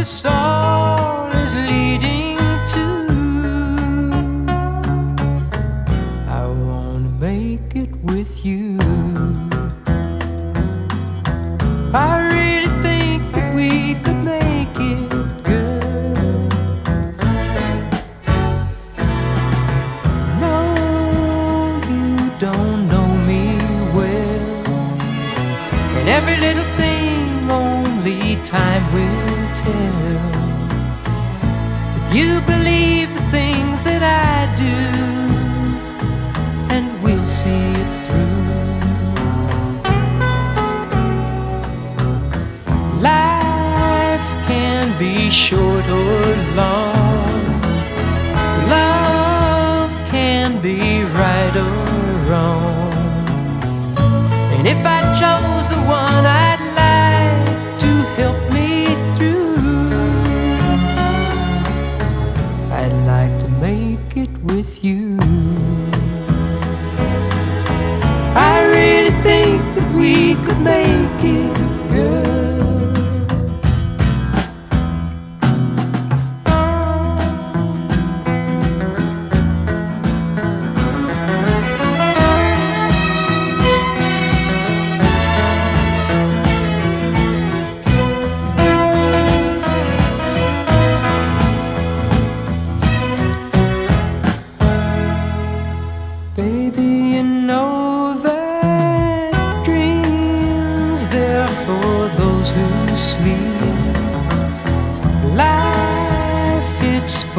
this all is leading to, I wanna make it with you. I really think that we could make it, girl. No, you don't know me well. And every little thing only time will tell. If you believe the things that I do, and we'll see it through. Life can be short or long. With you.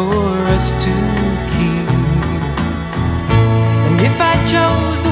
For us to keep. And if I chose